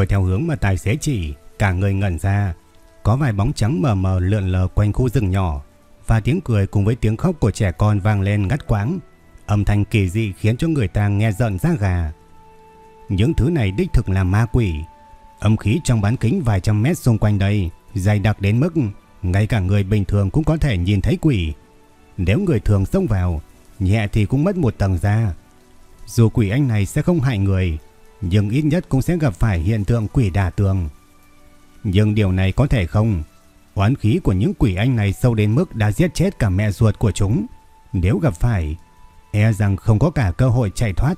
Tôi theo hướng mà tài xế chỉ, cả người ngẩn ra. Có vài bóng trắng mờ mờ lượn lờ quanh khu rừng nhỏ và tiếng cười cùng với tiếng khóc của trẻ con vang lên ngắt quãng. Âm thanh kỳ dị khiến cho người ta nghe giận da gà. Những thứ này đích thực là ma quỷ. Âm khí trong bán kính vài trăm mét xung quanh đây dày đặc đến mức ngay cả người bình thường cũng có thể nhìn thấy quỷ. Nếu người thường xông vào, nhẹ thì cũng mất một tầng da. Dù quỷ anh này sẽ không hại người, nhưng ít nhất cũng sẽ gặp phải hiện tượng quỷ đả tường. Nhưng điều này có thể không. Oán khí của những quỷ anh này sâu đến mức đã giết chết cả mẹ ruột của chúng. Nếu gặp phải, e rằng không có cả cơ hội chạy thoát.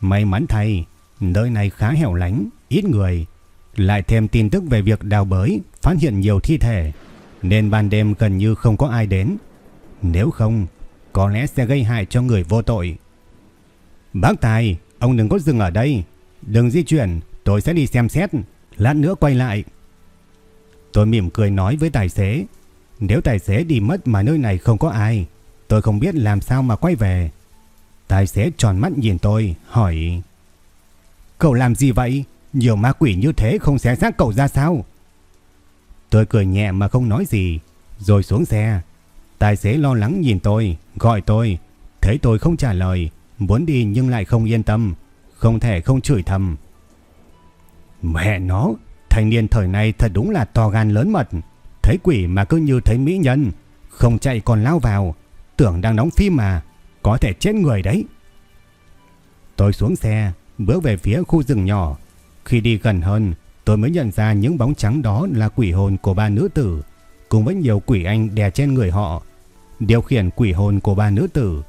May mắn thay, nơi này khá hẻo lánh, ít người. Lại thêm tin tức về việc đào bới, phát hiện nhiều thi thể, nên ban đêm gần như không có ai đến. Nếu không, có lẽ sẽ gây hại cho người vô tội. Bác Tài, ông đừng có dừng ở đây. Đừng di chuyển, tôi sẽ đi xem xét, lát nữa quay lại. Tôi mỉm cười nói với tài xế, nếu tài xế đi mất mà nơi này không có ai, tôi không biết làm sao mà quay về. Tài xế tròn mắt nhìn tôi, hỏi Cậu làm gì vậy? Nhiều ma quỷ như thế không xé xác cậu ra sao? Tôi cười nhẹ mà không nói gì, rồi xuống xe. Tài xế lo lắng nhìn tôi, gọi tôi. Thấy tôi không trả lời, muốn đi nhưng lại không yên tâm, không thể không chửi thầm. Mẹ nó, thanh niên thời này thật đúng là to gan lớn mật. Thấy quỷ mà cứ như thấy mỹ nhân, không chạy còn lao vào, tưởng đang đóng phim mà, có thể chết người đấy. Tôi xuống xe, bước về phía khu rừng nhỏ. Khi đi gần hơn, tôi mới nhận ra những bóng trắng đó là quỷ hồn của ba nữ tử, cùng với nhiều quỷ anh đè trên người họ. Điều khiển quỷ hồn của ba nữ tử.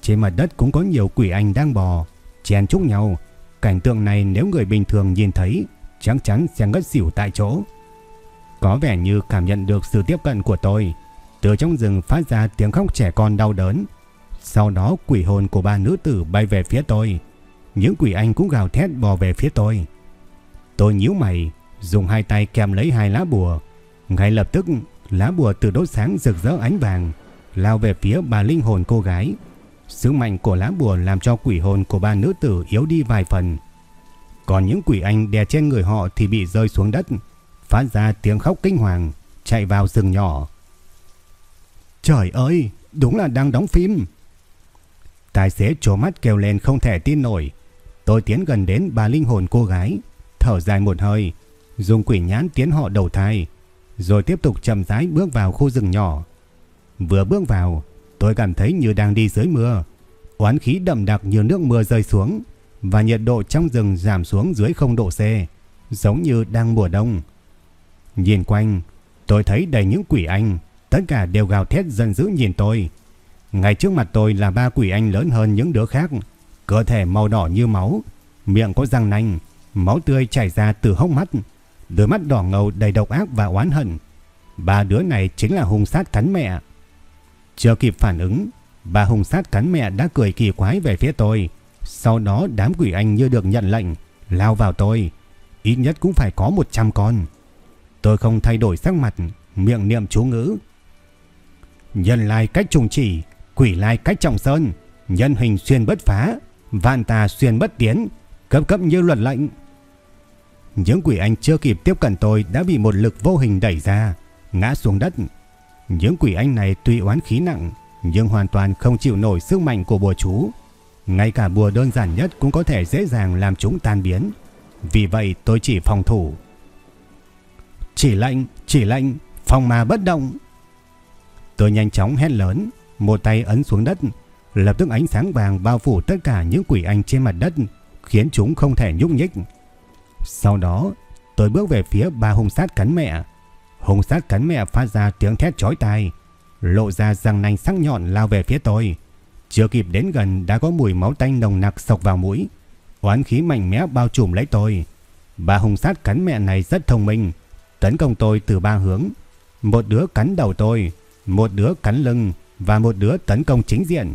Trên mặt đất cũng có nhiều quỷ anh đang bò, chen chúc nhau. Cảnh tượng này nếu người bình thường nhìn thấy, chắc chắn sẽ ngất xỉu tại chỗ. Có vẻ như cảm nhận được sự tiếp cận của tôi. Từ trong rừng phát ra tiếng khóc trẻ con đau đớn. Sau đó quỷ hồn của ba nữ tử bay về phía tôi. Những quỷ anh cũng gào thét bò về phía tôi. Tôi nhíu mày, dùng hai tay kèm lấy hai lá bùa. Ngay lập tức, lá bùa từ đốt sáng rực rỡ ánh vàng, lao về phía bà linh hồn cô gái. Sức mạnh của lá bùa làm cho quỷ hồn của ba nữ tử yếu đi vài phần. Còn những quỷ anh đè trên người họ thì bị rơi xuống đất, phát ra tiếng khóc kinh hoàng, chạy vào rừng nhỏ. Trời ơi, đúng là đang đóng phim. Tài xế trố mắt kêu lên không thể tin nổi. Tôi tiến gần đến bà linh hồn cô gái, thở dài một hơi, dùng quỷ nhãn tiến họ đầu thai, rồi tiếp tục chậm rãi bước vào khu rừng nhỏ. Vừa bước vào, tôi cảm thấy như đang đi dưới mưa. Oán khí đậm đặc như nước mưa rơi xuống và nhiệt độ trong rừng giảm xuống dưới 0 độ C, giống như đang mùa đông. Nhìn quanh, tôi thấy đầy những quỷ anh, tất cả đều gào thét giận dữ nhìn tôi. Ngay trước mặt tôi là ba quỷ anh lớn hơn những đứa khác, cơ thể màu đỏ như máu, miệng có răng nanh, máu tươi chảy ra từ hốc mắt, đôi mắt đỏ ngầu đầy độc ác và oán hận. Ba đứa này chính là hung sát thánh mẹ. Chưa kịp phản ứng, bà hùng sát cắn mẹ đã cười kỳ quái về phía tôi. Sau đó đám quỷ anh như được nhận lệnh, lao vào tôi. Ít nhất cũng phải có 100 con. Tôi không thay đổi sắc mặt, miệng niệm chú ngữ. Nhân lai cách trùng chỉ, quỷ lai cách trọng sơn, nhân hình xuyên bất phá, vạn tà xuyên bất tiến, cấp cấp như luật lệnh. Những quỷ anh chưa kịp tiếp cận tôi đã bị một lực vô hình đẩy ra, ngã xuống đất. Những quỷ anh này tuy oán khí nặng, nhưng hoàn toàn không chịu nổi sức mạnh của bùa chú. Ngay cả bùa đơn giản nhất cũng có thể dễ dàng làm chúng tan biến. Vì vậy tôi chỉ phòng thủ. Chỉ lệnh, chỉ lệnh, phòng mà bất động. Tôi nhanh chóng hét lớn, một tay ấn xuống đất, lập tức ánh sáng vàng bao phủ tất cả những quỷ anh trên mặt đất, khiến chúng không thể nhúc nhích. Sau đó, tôi bước về phía ba hung sát cắn mẹ. Hùng sát cắn mẹ phát ra tiếng thét chói tai, lộ ra răng nanh sắc nhọn lao về phía tôi. Chưa kịp đến gần đã có mùi máu tanh nồng nặc sộc vào mũi. Oán khí mạnh mẽ bao trùm lấy tôi. Bà hùng sát cắn mẹ này rất thông minh, tấn công tôi từ ba hướng. Một đứa cắn đầu tôi, một đứa cắn lưng và một đứa tấn công chính diện.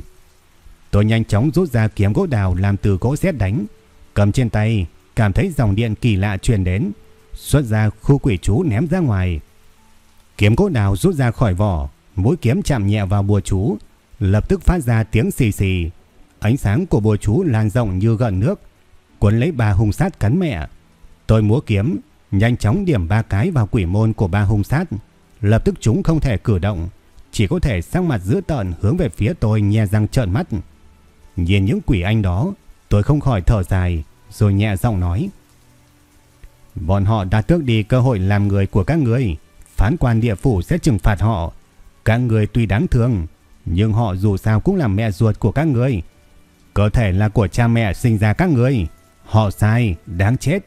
Tôi nhanh chóng rút ra kiếm gỗ đào làm từ gỗ sét đánh, cầm trên tay, cảm thấy dòng điện kỳ lạ truyền đến, xuất ra khu quỷ chú ném ra ngoài. Kiếm gỗ đào rút ra khỏi vỏ, mũi kiếm chạm nhẹ vào bùa chú, lập tức phát ra tiếng xì xì. Ánh sáng của bùa chú lan rộng như gợn nước, cuốn lấy ba hung sát cắn mẹ. Tôi múa kiếm, nhanh chóng điểm ba cái vào quỷ môn của ba hung sát, lập tức chúng không thể cử động, chỉ có thể sang mặt giữa tợn hướng về phía tôi nhe răng trợn mắt. Nhìn những quỷ anh đó, tôi không khỏi thở dài, rồi nhẹ giọng nói. Bọn họ đã tước đi cơ hội làm người của các người, phán quan địa phủ sẽ trừng phạt họ. Các người tuy đáng thương, nhưng họ dù sao cũng là mẹ ruột của các người. Cơ thể là của cha mẹ sinh ra các người. Họ sai, đáng chết,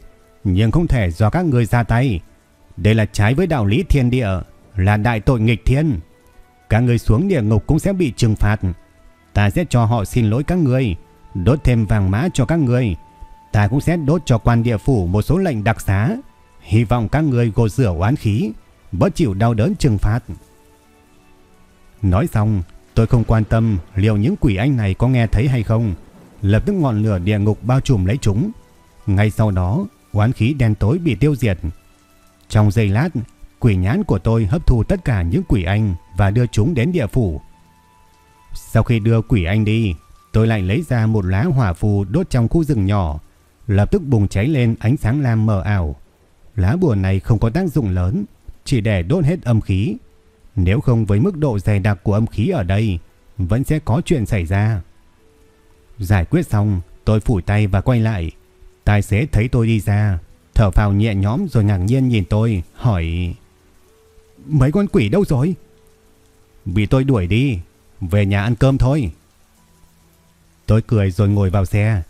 nhưng không thể do các người ra tay. Đây là trái với đạo lý thiên địa, là đại tội nghịch thiên. Các người xuống địa ngục cũng sẽ bị trừng phạt. Ta sẽ cho họ xin lỗi các người, đốt thêm vàng mã cho các người. Ta cũng sẽ đốt cho quan địa phủ một số lệnh đặc xá. Hy vọng các người gột rửa oán khí, bớt chịu đau đớn trừng phạt. Nói xong, tôi không quan tâm liệu những quỷ anh này có nghe thấy hay không. Lập tức ngọn lửa địa ngục bao trùm lấy chúng. Ngay sau đó, oán khí đen tối bị tiêu diệt. Trong giây lát, quỷ nhãn của tôi hấp thu tất cả những quỷ anh và đưa chúng đến địa phủ. Sau khi đưa quỷ anh đi, tôi lại lấy ra một lá hỏa phù đốt trong khu rừng nhỏ, lập tức bùng cháy lên ánh sáng lam mờ ảo. Lá bùa này không có tác dụng lớn, chỉ để đốt hết âm khí. Nếu không với mức độ dày đặc của âm khí ở đây, vẫn sẽ có chuyện xảy ra. Giải quyết xong, tôi phủi tay và quay lại. Tài xế thấy tôi đi ra, thở phào nhẹ nhõm rồi ngạc nhiên nhìn tôi, hỏi Mấy con quỷ đâu rồi? bị tôi đuổi đi, về nhà ăn cơm thôi. Tôi cười rồi ngồi vào xe.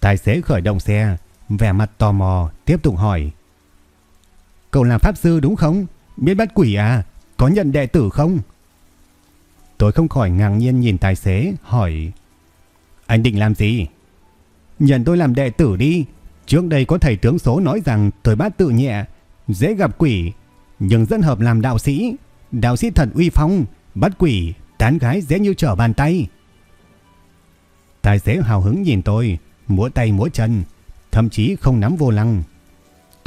Tài xế khởi động xe, vẻ mặt tò mò, tiếp tục hỏi. Cậu làm pháp sư đúng không? Biết bắt quỷ à? Có nhận đệ tử không? Tôi không khỏi ngạc nhiên nhìn tài xế, hỏi. Anh định làm gì? Nhận tôi làm đệ tử đi. Trước đây có thầy tướng số nói rằng tôi bát tự nhẹ, dễ gặp quỷ, nhưng dân hợp làm đạo sĩ. Đạo sĩ thật uy phong, bắt quỷ, tán gái dễ như trở bàn tay. Tài xế hào hứng nhìn tôi, múa tay múa chân, thậm chí không nắm vô lăng.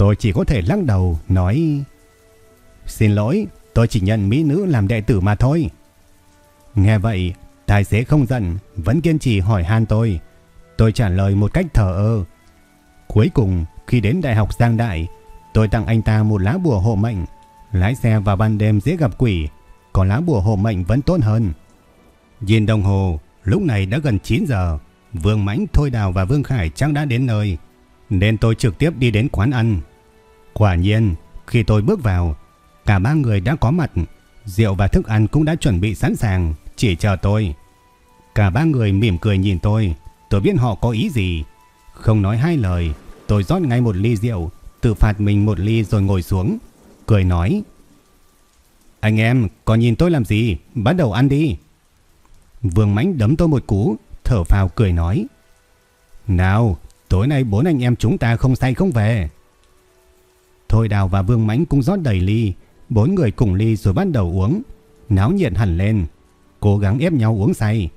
Tôi chỉ có thể lắc đầu, nói Xin lỗi, tôi chỉ nhận mỹ nữ làm đệ tử mà thôi. Nghe vậy, tài xế không giận, vẫn kiên trì hỏi han tôi. Tôi trả lời một cách thờ ơ. Cuối cùng, khi đến Đại học Giang Đại, tôi tặng anh ta một lá bùa hộ mệnh. Lái xe vào ban đêm dễ gặp quỷ, còn lá bùa hộ mệnh vẫn tốt hơn. Nhìn đồng hồ, lúc này đã gần 9 giờ. Vương Mãnh, Thôi Đào và Vương Khải chắc đã đến nơi, nên tôi trực tiếp đi đến quán ăn. Quả nhiên, khi tôi bước vào, cả ba người đã có mặt, rượu và thức ăn cũng đã chuẩn bị sẵn sàng, chỉ chờ tôi. Cả ba người mỉm cười nhìn tôi, tôi biết họ có ý gì. Không nói hai lời, tôi rót ngay một ly rượu, tự phạt mình một ly rồi ngồi xuống, cười nói. Anh em, còn nhìn tôi làm gì? Bắt đầu ăn đi. Vương Mãnh đấm tôi một cú, thở phào cười nói. Nào, tối nay bốn anh em chúng ta không say không về. Thôi Đào và Vương Mãnh cũng rót đầy ly, bốn người cùng ly rồi bắt đầu uống. Náo nhiệt hẳn lên, cố gắng ép nhau uống say.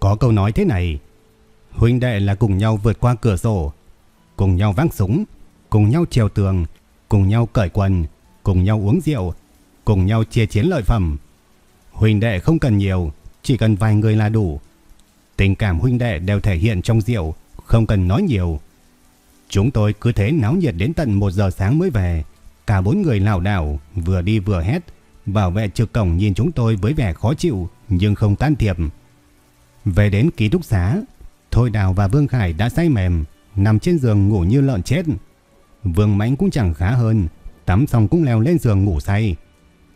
Có câu nói thế này, huynh đệ là cùng nhau vượt qua cửa sổ, cùng nhau vác súng, cùng nhau trèo tường, cùng nhau cởi quần, cùng nhau uống rượu, cùng nhau chia chiến lợi phẩm. Huynh đệ không cần nhiều, chỉ cần vài người là đủ. Tình cảm huynh đệ đều thể hiện trong rượu, không cần nói nhiều. Chúng tôi cứ thế náo nhiệt đến tận 1 giờ sáng mới về. Cả bốn người lảo đảo, vừa đi vừa hét. Bảo vệ trực cổng nhìn chúng tôi với vẻ khó chịu nhưng không tan thiệp. Về đến ký túc xá, Thôi Đào và Vương Khải đã say mềm, nằm trên giường ngủ như lợn chết. Vương Mãnh cũng chẳng khá hơn, Tắm xong cũng leo lên giường ngủ say.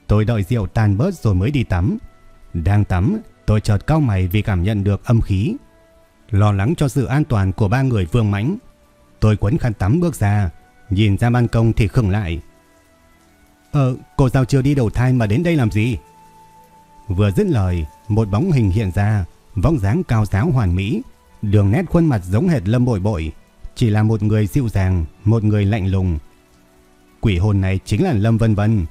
Tôi đợi rượu tan bớt rồi mới đi tắm. Đang tắm, tôi chợt cau mày vì cảm nhận được âm khí. Lo lắng cho sự an toàn của ba người Vương Mãnh. Tôi quấn khăn tắm bước ra, nhìn ra ban công thì khựng lại. Ờ, cô sao chưa đi đầu thai mà đến đây làm gì? Vừa dứt lời, một bóng hình hiện ra, vóc dáng cao giáo hoàn mỹ, đường nét khuôn mặt giống hệt Lâm Bội Bội, chỉ là một người dịu dàng, một người lạnh lùng. Quỷ hồn này chính là Lâm Vân Vân.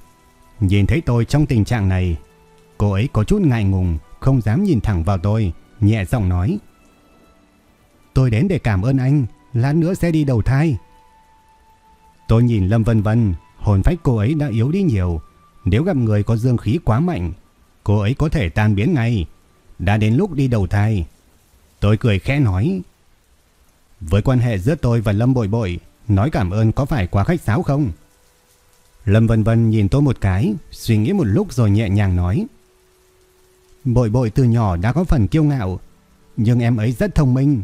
Nhìn thấy tôi trong tình trạng này, cô ấy có chút ngại ngùng, không dám nhìn thẳng vào tôi, nhẹ giọng nói: "Tôi đến để cảm ơn anh, lát nữa sẽ đi đầu thai." Tôi nhìn Lâm Vân Vân, hồn phách cô ấy đã yếu đi nhiều, nếu gặp người có dương khí quá mạnh, cô ấy có thể tan biến ngay. Đã đến lúc đi đầu thai. Tôi cười khẽ nói. Với quan hệ giữa tôi và Lâm Bội Bội, nói cảm ơn có phải quá khách sáo không? Lâm Vân Vân nhìn tôi một cái, suy nghĩ một lúc rồi nhẹ nhàng nói. Bội Bội từ nhỏ đã có phần kiêu ngạo, nhưng em ấy rất thông minh.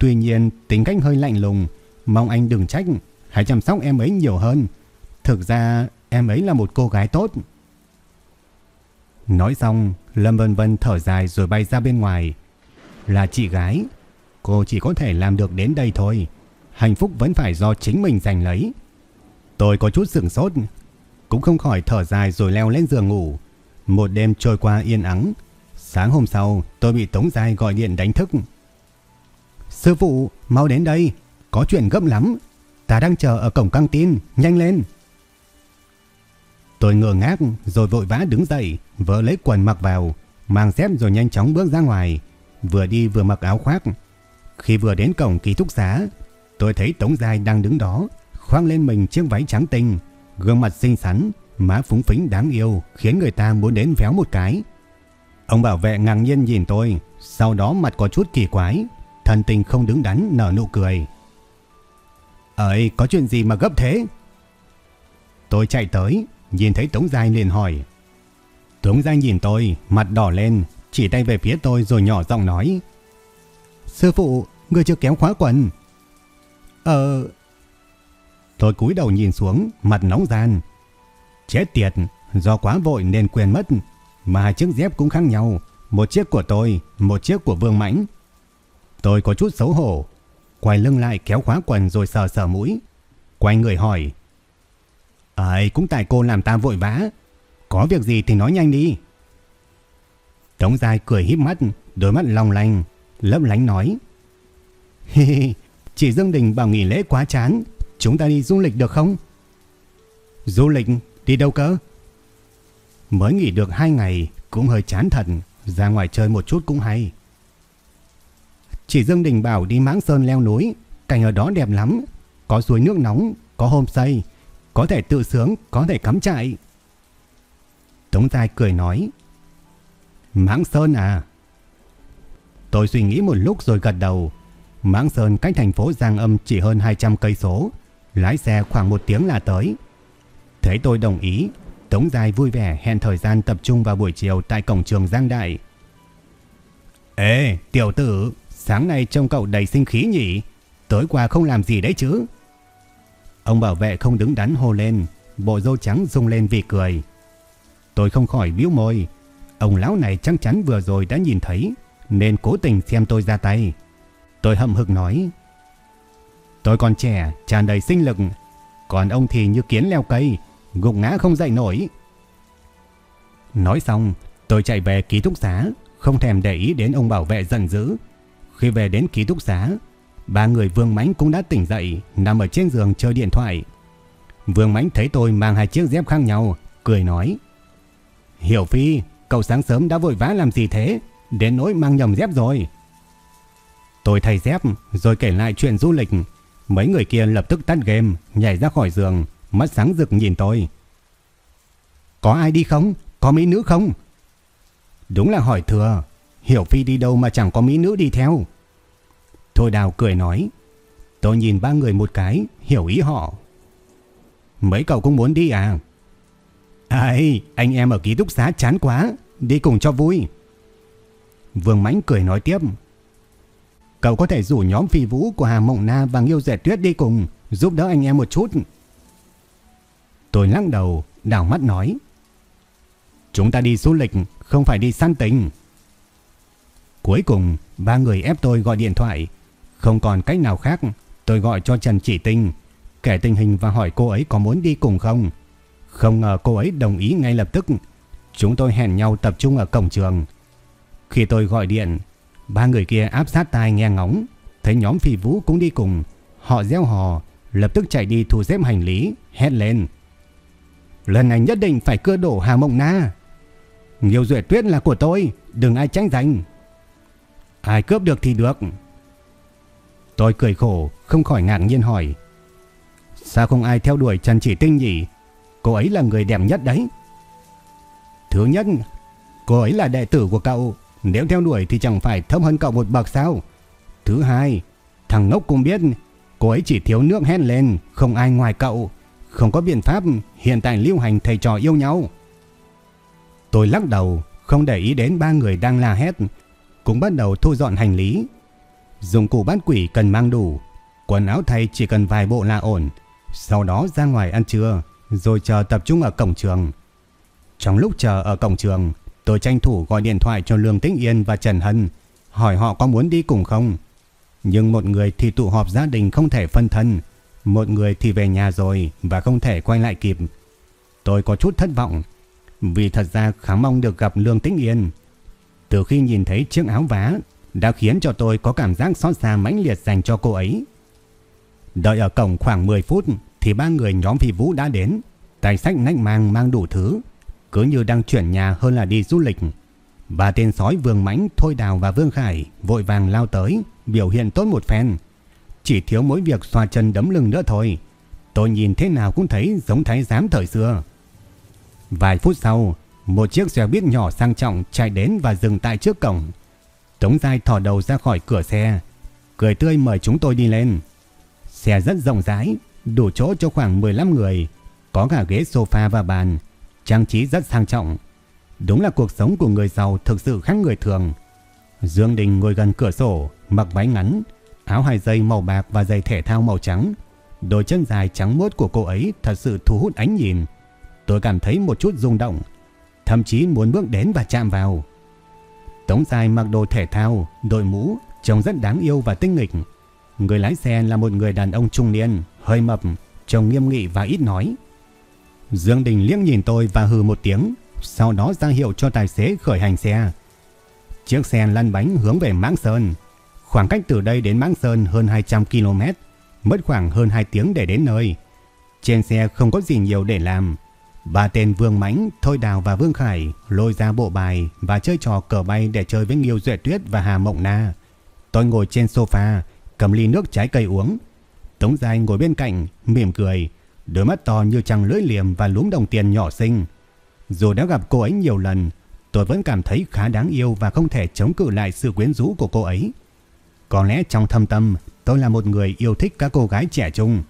Tuy nhiên tính cách hơi lạnh lùng, mong anh đừng trách, hãy chăm sóc em ấy nhiều hơn. Thực ra em ấy là một cô gái tốt. Nói xong, Lâm Vân Vân thở dài rồi bay ra bên ngoài. Là chị gái, cô chỉ có thể làm được đến đây thôi. Hạnh phúc vẫn phải do chính mình giành lấy. Tôi có chút sửng sốt, cũng không khỏi thở dài rồi leo lên giường ngủ. Một đêm trôi qua yên ắng. Sáng hôm sau, tôi bị Tống Giai gọi điện đánh thức. Sư phụ, mau đến đây, có chuyện gấp lắm. Ta đang chờ ở cổng căng tin, nhanh lên. Tôi ngơ ngác rồi vội vã đứng dậy, vỡ lấy quần mặc vào, mang dép rồi nhanh chóng bước ra ngoài, vừa đi vừa mặc áo khoác. Khi vừa đến cổng ký túc xá, tôi thấy Tống Giai đang đứng đó, khoang lên mình chiếc váy trắng tinh, gương mặt xinh xắn, má phúng phính đáng yêu khiến người ta muốn đến véo một cái. Ông bảo vệ ngạc nhiên nhìn tôi, sau đó mặt có chút kỳ quái, thần tình không đứng đắn nở nụ cười. Ơi, có chuyện gì mà gấp thế? Tôi chạy tới, Nhìn thấy Tống Giai liền hỏi. Tống Giai nhìn tôi, mặt đỏ lên, chỉ tay về phía tôi rồi nhỏ giọng nói. Sư phụ, người chưa kéo khóa quần. Ờ... Tôi cúi đầu nhìn xuống, mặt nóng gian. Chết tiệt, do quá vội nên quên mất. Mà hai chiếc dép cũng khác nhau. Một chiếc của tôi, một chiếc của Vương Mãnh. Tôi có chút xấu hổ. Quay lưng lại kéo khóa quần rồi sờ sờ mũi. Quay người hỏi. Ấy cũng tại cô làm ta vội vã. Có việc gì thì nói nhanh đi. Tống dài cười híp mắt, đôi mắt long lanh, lấp lánh nói. Hi hi, chị Dương Đình bảo nghỉ lễ quá chán, chúng ta đi du lịch được không? Du lịch? Đi đâu cơ? Mới nghỉ được 2 ngày, cũng hơi chán thật, ra ngoài chơi một chút cũng hay chỉ Dương Đình bảo đi Mãng Sơn leo núi, cảnh ở đó đẹp lắm, có suối nước nóng, có homestay, có thể tự sướng, có thể cắm trại. Tống Giai cười nói. Mãng Sơn à? Tôi suy nghĩ một lúc rồi gật đầu. Mãng Sơn cách thành phố Giang Âm chỉ hơn 200 cây số, lái xe khoảng một tiếng là tới. Thấy tôi đồng ý, Tống Giai vui vẻ hẹn thời gian tập trung vào buổi chiều tại cổng trường Giang Đại. Ê, tiểu tử, sáng nay trông cậu đầy sinh khí nhỉ? Tối qua không làm gì đấy chứ? Ông bảo vệ không đứng đắn hô lên, bộ râu trắng rung lên vì cười. Tôi không khỏi biếu môi, ông lão này chắc chắn vừa rồi đã nhìn thấy, nên cố tình xem tôi ra tay. Tôi hậm hực nói, tôi còn trẻ, tràn đầy sinh lực, còn ông thì như kiến leo cây, gục ngã không dậy nổi. Nói xong, tôi chạy về ký túc xá, không thèm để ý đến ông bảo vệ giận dữ. Khi về đến ký túc xá, Ba người Vương Mãnh cũng đã tỉnh dậy, nằm ở trên giường chơi điện thoại. Vương Mãnh thấy tôi mang hai chiếc dép khác nhau, cười nói. Hiểu Phi, cậu sáng sớm đã vội vã làm gì thế? Đến nỗi mang nhầm dép rồi. Tôi thay dép rồi kể lại chuyện du lịch. Mấy người kia lập tức tắt game, nhảy ra khỏi giường, mắt sáng rực nhìn tôi. Có ai đi không? Có mỹ nữ không? Đúng là hỏi thừa. Hiểu Phi đi đâu mà chẳng có mỹ nữ đi theo. Thôi đào cười nói. Tôi nhìn ba người một cái, hiểu ý họ. Mấy cậu cũng muốn đi à? Ai, anh em ở ký túc xá chán quá, đi cùng cho vui. Vương Mãnh cười nói tiếp. Cậu có thể rủ nhóm phi vũ của Hà Mộng Na và Nghiêu Dẻ Tuyết đi cùng, giúp đỡ anh em một chút. Tôi lắc đầu, đảo mắt nói. Chúng ta đi du lịch, không phải đi săn tình. Cuối cùng, ba người ép tôi gọi điện thoại. Không còn cách nào khác, tôi gọi cho Trần Chỉ Tinh, kể tình hình và hỏi cô ấy có muốn đi cùng không. Không ngờ cô ấy đồng ý ngay lập tức. Chúng tôi hẹn nhau tập trung ở cổng trường. Khi tôi gọi điện, ba người kia áp sát tai nghe ngóng, thấy nhóm phi vũ cũng đi cùng. Họ gieo hò, lập tức chạy đi thu xếp hành lý, hét lên. Lần này nhất định phải cưa đổ Hà Mộng Na. Nhiều duệ tuyết là của tôi, đừng ai tranh giành. Ai cướp được thì được. Tôi cười khổ, không khỏi ngạc nhiên hỏi. Sao không ai theo đuổi Trần Chỉ Tinh nhỉ? Cô ấy là người đẹp nhất đấy. Thứ nhất, cô ấy là đệ tử của cậu. Nếu theo đuổi thì chẳng phải thấp hơn cậu một bậc sao? Thứ hai, thằng ngốc cũng biết cô ấy chỉ thiếu nước hét lên, không ai ngoài cậu. Không có biện pháp hiện tại lưu hành thầy trò yêu nhau. Tôi lắc đầu, không để ý đến ba người đang la hét, cũng bắt đầu thu dọn hành lý. Dụng cụ bắt quỷ cần mang đủ, quần áo thay chỉ cần vài bộ là ổn. Sau đó ra ngoài ăn trưa, rồi chờ tập trung ở cổng trường. Trong lúc chờ ở cổng trường, tôi tranh thủ gọi điện thoại cho Lương Tĩnh Yên và Trần Hân, hỏi họ có muốn đi cùng không. Nhưng một người thì tụ họp gia đình không thể phân thân, một người thì về nhà rồi và không thể quay lại kịp. Tôi có chút thất vọng, vì thật ra khá mong được gặp Lương Tĩnh Yên. Từ khi nhìn thấy chiếc áo vá đã khiến cho tôi có cảm giác xót xa mãnh liệt dành cho cô ấy. Đợi ở cổng khoảng 10 phút thì ba người nhóm phi vũ đã đến, tài sách nách mang mang đủ thứ, cứ như đang chuyển nhà hơn là đi du lịch. Ba tên sói Vương Mãnh, Thôi Đào và Vương Khải vội vàng lao tới, biểu hiện tốt một phen. Chỉ thiếu mỗi việc xoa chân đấm lưng nữa thôi. Tôi nhìn thế nào cũng thấy giống thái giám thời xưa. Vài phút sau, một chiếc xe buýt nhỏ sang trọng chạy đến và dừng tại trước cổng. Tống Giai thò đầu ra khỏi cửa xe, cười tươi mời chúng tôi đi lên. Xe rất rộng rãi, đủ chỗ cho khoảng 15 người, có cả ghế sofa và bàn, trang trí rất sang trọng. Đúng là cuộc sống của người giàu thực sự khác người thường. Dương Đình ngồi gần cửa sổ, mặc váy ngắn, áo hai dây màu bạc và giày thể thao màu trắng. Đôi chân dài trắng muốt của cô ấy thật sự thu hút ánh nhìn. Tôi cảm thấy một chút rung động, thậm chí muốn bước đến và chạm vào. Tống dài mặc đồ thể thao, đội mũ, trông rất đáng yêu và tinh nghịch. Người lái xe là một người đàn ông trung niên, hơi mập, trông nghiêm nghị và ít nói. Dương Đình liếc nhìn tôi và hừ một tiếng, sau đó ra hiệu cho tài xế khởi hành xe. Chiếc xe lăn bánh hướng về Mãng Sơn. Khoảng cách từ đây đến Mãng Sơn hơn 200 km, mất khoảng hơn 2 tiếng để đến nơi. Trên xe không có gì nhiều để làm. Ba tên Vương Mãnh, Thôi Đào và Vương Khải lôi ra bộ bài và chơi trò cờ bay để chơi với Nghiêu Duệ Tuyết và Hà Mộng Na. Tôi ngồi trên sofa, cầm ly nước trái cây uống. Tống Giai ngồi bên cạnh, mỉm cười, đôi mắt to như trăng lưỡi liềm và lúm đồng tiền nhỏ xinh. Dù đã gặp cô ấy nhiều lần, tôi vẫn cảm thấy khá đáng yêu và không thể chống cự lại sự quyến rũ của cô ấy. Có lẽ trong thâm tâm, tôi là một người yêu thích các cô gái trẻ trung.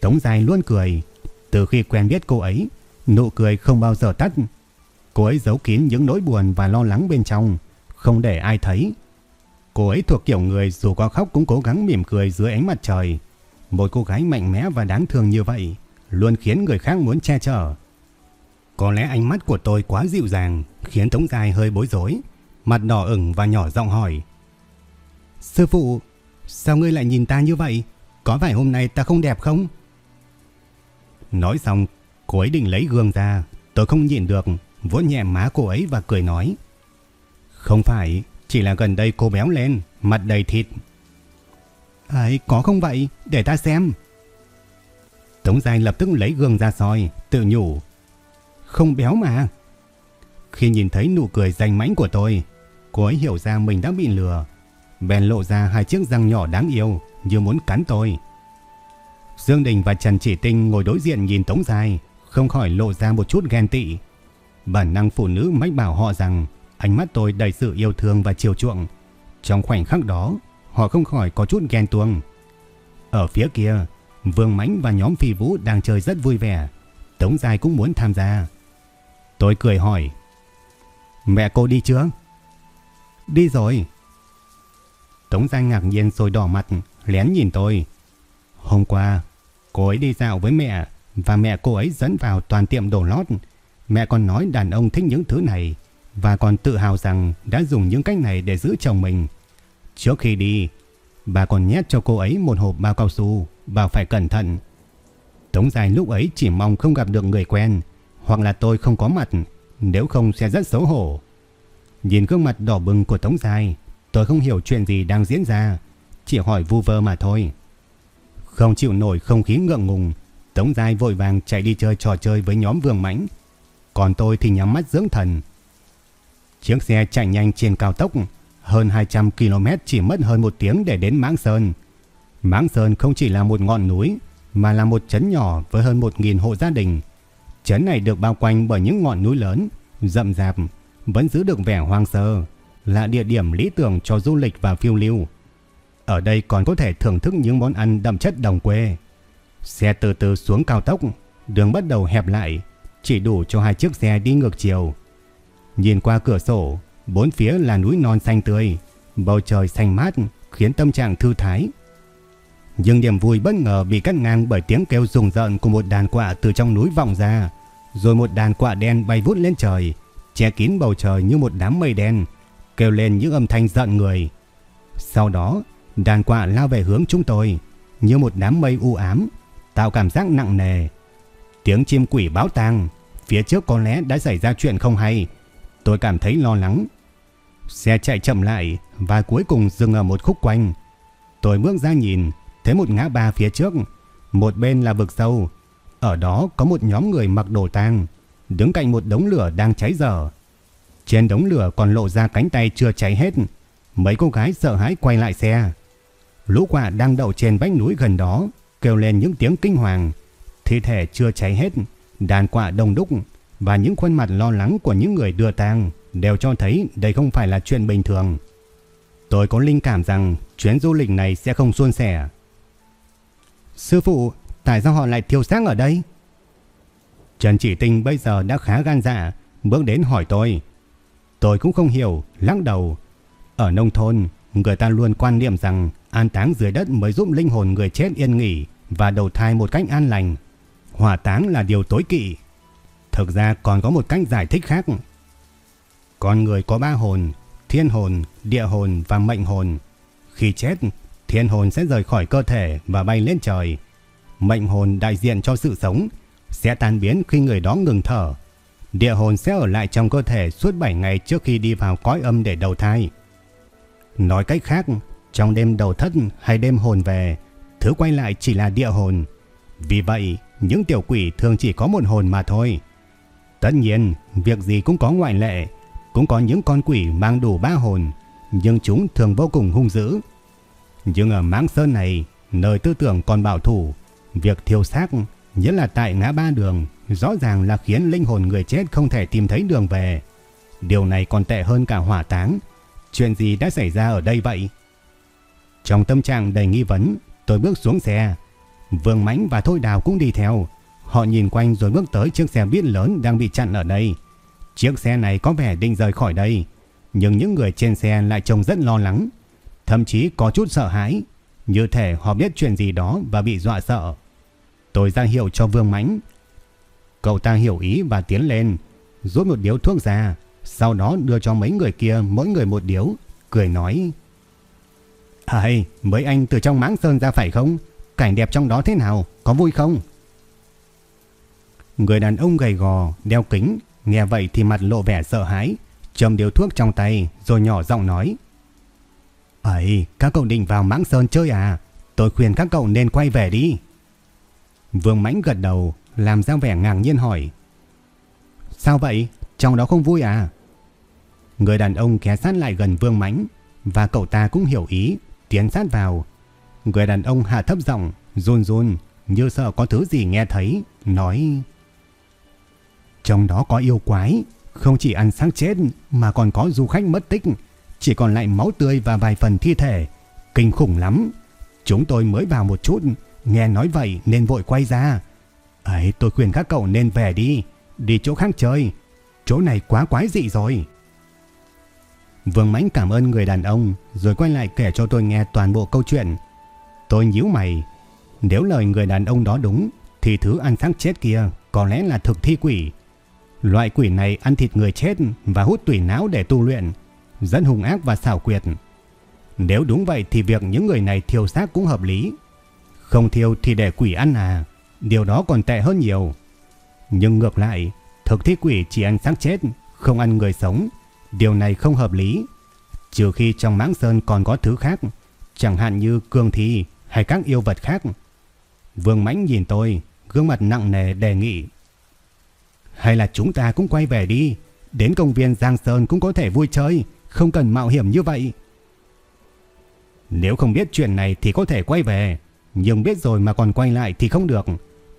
Tống Giai luôn cười. Từ khi quen biết cô ấy, nụ cười không bao giờ tắt. Cô ấy giấu kín những nỗi buồn và lo lắng bên trong, không để ai thấy. Cô ấy thuộc kiểu người dù có khóc cũng cố gắng mỉm cười dưới ánh mặt trời. Một cô gái mạnh mẽ và đáng thương như vậy luôn khiến người khác muốn che chở. Có lẽ ánh mắt của tôi quá dịu dàng khiến Tống Giai hơi bối rối, mặt đỏ ửng và nhỏ giọng hỏi. Sư phụ, sao ngươi lại nhìn ta như vậy? Có phải hôm nay ta không đẹp không? Nói xong, cô ấy định lấy gương ra, tôi không nhìn được, vỗ nhẹ má cô ấy và cười nói. Không phải, chỉ là gần đây cô béo lên, mặt đầy thịt. Ấy, có không vậy? Để ta xem. Tống Giai lập tức lấy gương ra soi, tự nhủ. Không béo mà. Khi nhìn thấy nụ cười danh mãnh của tôi, cô ấy hiểu ra mình đã bị lừa. Bèn lộ ra hai chiếc răng nhỏ đáng yêu như muốn cắn tôi. Dương Đình và Trần Chỉ Tinh ngồi đối diện nhìn Tống Giai, không khỏi lộ ra một chút ghen tị. Bản năng phụ nữ mách bảo họ rằng ánh mắt tôi đầy sự yêu thương và chiều chuộng. Trong khoảnh khắc đó, họ không khỏi có chút ghen tuông. Ở phía kia, Vương Mãnh và nhóm phi vũ đang chơi rất vui vẻ. Tống Giai cũng muốn tham gia. Tôi cười hỏi. Mẹ cô đi chưa? Đi rồi. Tống Giai ngạc nhiên rồi đỏ mặt, lén nhìn tôi. Hôm qua, cô ấy đi dạo với mẹ và mẹ cô ấy dẫn vào toàn tiệm đồ lót. Mẹ còn nói đàn ông thích những thứ này và còn tự hào rằng đã dùng những cách này để giữ chồng mình. Trước khi đi, bà còn nhét cho cô ấy một hộp bao cao su, bảo phải cẩn thận. Tống dài lúc ấy chỉ mong không gặp được người quen, hoặc là tôi không có mặt, nếu không sẽ rất xấu hổ. Nhìn gương mặt đỏ bừng của Tống dài, tôi không hiểu chuyện gì đang diễn ra, chỉ hỏi vu vơ mà thôi. Không chịu nổi không khí ngượng ngùng, Tống dài vội vàng chạy đi chơi trò chơi với nhóm Vương Mãnh. Còn tôi thì nhắm mắt dưỡng thần. Chiếc xe chạy nhanh trên cao tốc, hơn 200 km chỉ mất hơn một tiếng để đến Mãng Sơn. Mãng Sơn không chỉ là một ngọn núi, mà là một trấn nhỏ với hơn 1.000 hộ gia đình. Trấn này được bao quanh bởi những ngọn núi lớn, rậm rạp, vẫn giữ được vẻ hoang sơ, là địa điểm lý tưởng cho du lịch và phiêu lưu. Ở đây còn có thể thưởng thức những món ăn đậm chất đồng quê. Xe từ từ xuống cao tốc, đường bắt đầu hẹp lại, chỉ đủ cho hai chiếc xe đi ngược chiều. Nhìn qua cửa sổ, bốn phía là núi non xanh tươi, bầu trời xanh mát khiến tâm trạng thư thái. Nhưng niềm vui bất ngờ bị cắt ngang bởi tiếng kêu rùng rợn của một đàn quạ từ trong núi vọng ra, rồi một đàn quạ đen bay vút lên trời, che kín bầu trời như một đám mây đen, kêu lên những âm thanh giận người. Sau đó, đàn quạ lao về hướng chúng tôi, như một đám mây u ám, tạo cảm giác nặng nề. Tiếng chim quỷ báo tang, phía trước có lẽ đã xảy ra chuyện không hay. Tôi cảm thấy lo lắng. Xe chạy chậm lại và cuối cùng dừng ở một khúc quanh. Tôi bước ra nhìn, thấy một ngã ba phía trước, một bên là vực sâu. Ở đó có một nhóm người mặc đồ tang, đứng cạnh một đống lửa đang cháy dở. Trên đống lửa còn lộ ra cánh tay chưa cháy hết. Mấy cô gái sợ hãi quay lại xe. Lũ quạ đang đậu trên vách núi gần đó, kêu lên những tiếng kinh hoàng. Thi thể chưa cháy hết, đàn quạ đông đúc và những khuôn mặt lo lắng của những người đưa tang đều cho thấy đây không phải là chuyện bình thường. Tôi có linh cảm rằng chuyến du lịch này sẽ không suôn sẻ. Sư phụ, tại sao họ lại thiêu xác ở đây? Trần Chỉ Tinh bây giờ đã khá gan dạ, bước đến hỏi tôi. Tôi cũng không hiểu, lắc đầu. Ở nông thôn, người ta luôn quan niệm rằng an táng dưới đất mới giúp linh hồn người chết yên nghỉ và đầu thai một cách an lành. Hỏa táng là điều tối kỵ. Thực ra còn có một cách giải thích khác. Con người có ba hồn, thiên hồn, địa hồn và mệnh hồn. Khi chết, thiên hồn sẽ rời khỏi cơ thể và bay lên trời. Mệnh hồn đại diện cho sự sống, sẽ tan biến khi người đó ngừng thở. Địa hồn sẽ ở lại trong cơ thể suốt 7 ngày trước khi đi vào cõi âm để đầu thai. Nói cách khác, trong đêm đầu thất hay đêm hồn về, thứ quay lại chỉ là địa hồn. Vì vậy, những tiểu quỷ thường chỉ có một hồn mà thôi. Tất nhiên, việc gì cũng có ngoại lệ, cũng có những con quỷ mang đủ ba hồn, nhưng chúng thường vô cùng hung dữ. Nhưng ở Mãng Sơn này, nơi tư tưởng còn bảo thủ, việc thiêu xác, nhất là tại ngã ba đường, rõ ràng là khiến linh hồn người chết không thể tìm thấy đường về. Điều này còn tệ hơn cả hỏa táng. Chuyện gì đã xảy ra ở đây vậy? Trong tâm trạng đầy nghi vấn, tôi bước xuống xe. Vương Mãnh và Thôi Đào cũng đi theo. Họ nhìn quanh rồi bước tới chiếc xe buýt lớn đang bị chặn ở đây. Chiếc xe này có vẻ định rời khỏi đây, nhưng những người trên xe lại trông rất lo lắng, thậm chí có chút sợ hãi, như thể họ biết chuyện gì đó và bị dọa sợ. Tôi ra hiệu cho Vương Mãnh. Cậu ta hiểu ý và tiến lên, rút một điếu thuốc ra, sau đó đưa cho mấy người kia mỗi người một điếu, cười nói: hay mấy anh từ trong Mãng Sơn ra phải không? Cảnh đẹp trong đó thế nào, có vui không?" Người đàn ông gầy gò, đeo kính, nghe vậy thì mặt lộ vẻ sợ hãi, châm điếu thuốc trong tay rồi nhỏ giọng nói. Ấy, các cậu định vào mãng sơn chơi à? Tôi khuyên các cậu nên quay về đi. Vương Mãnh gật đầu, làm ra vẻ ngạc nhiên hỏi. Sao vậy? Trong đó không vui à? Người đàn ông ké sát lại gần Vương Mãnh và cậu ta cũng hiểu ý, tiến sát vào. Người đàn ông hạ thấp giọng, run run, như sợ có thứ gì nghe thấy, nói... Trong đó có yêu quái, không chỉ ăn xác chết mà còn có du khách mất tích, chỉ còn lại máu tươi và vài phần thi thể. Kinh khủng lắm. Chúng tôi mới vào một chút, nghe nói vậy nên vội quay ra. Ấy, tôi khuyên các cậu nên về đi, đi chỗ khác chơi. Chỗ này quá quái dị rồi. Vương Mãnh cảm ơn người đàn ông rồi quay lại kể cho tôi nghe toàn bộ câu chuyện. Tôi nhíu mày. Nếu lời người đàn ông đó đúng thì thứ ăn xác chết kia có lẽ là thực thi quỷ. Loại quỷ này ăn thịt người chết và hút tủy não để tu luyện, rất hung ác và xảo quyệt. Nếu đúng vậy thì việc những người này thiêu xác cũng hợp lý. Không thiêu thì để quỷ ăn à, điều đó còn tệ hơn nhiều. Nhưng ngược lại, thực thi quỷ chỉ ăn xác chết, không ăn người sống, điều này không hợp lý. Trừ khi trong mãng sơn còn có thứ khác, chẳng hạn như cương thi hay các yêu vật khác. Vương Mãnh nhìn tôi, gương mặt nặng nề đề nghị. Hay là chúng ta cũng quay về đi, đến công viên Giang Sơn cũng có thể vui chơi, không cần mạo hiểm như vậy. Nếu không biết chuyện này thì có thể quay về, nhưng biết rồi mà còn quay lại thì không được.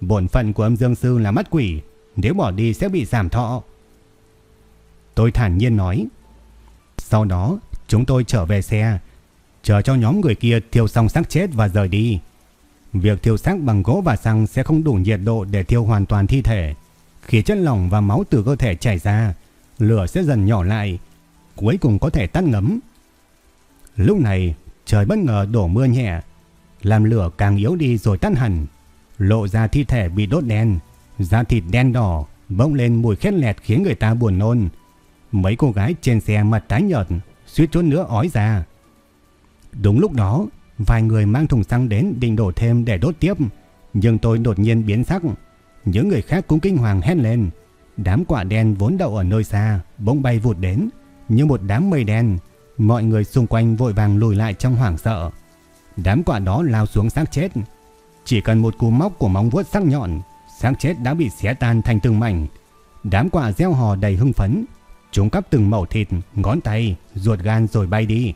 Bổn phận của âm dương sư là mắt quỷ, nếu bỏ đi sẽ bị giảm thọ. Tôi thản nhiên nói. Sau đó, chúng tôi trở về xe, chờ cho nhóm người kia thiêu xong xác chết và rời đi. Việc thiêu xác bằng gỗ và xăng sẽ không đủ nhiệt độ để thiêu hoàn toàn thi thể. Khi chất lỏng và máu từ cơ thể chảy ra, lửa sẽ dần nhỏ lại, cuối cùng có thể tắt ngấm. Lúc này, trời bất ngờ đổ mưa nhẹ, làm lửa càng yếu đi rồi tắt hẳn, lộ ra thi thể bị đốt đen, da thịt đen đỏ, bốc lên mùi khét lẹt khiến người ta buồn nôn. Mấy cô gái trên xe mặt tái nhợt, suýt chút nữa ói ra. Đúng lúc đó, vài người mang thùng xăng đến định đổ thêm để đốt tiếp, nhưng tôi đột nhiên biến sắc. Những người khác cũng kinh hoàng hét lên. Đám quả đen vốn đậu ở nơi xa, bỗng bay vụt đến, như một đám mây đen. Mọi người xung quanh vội vàng lùi lại trong hoảng sợ. Đám quả đó lao xuống xác chết. Chỉ cần một cú móc của móng vuốt sắc nhọn, xác chết đã bị xé tan thành từng mảnh. Đám quả gieo hò đầy hưng phấn, chúng cắp từng mẩu thịt, ngón tay, ruột gan rồi bay đi.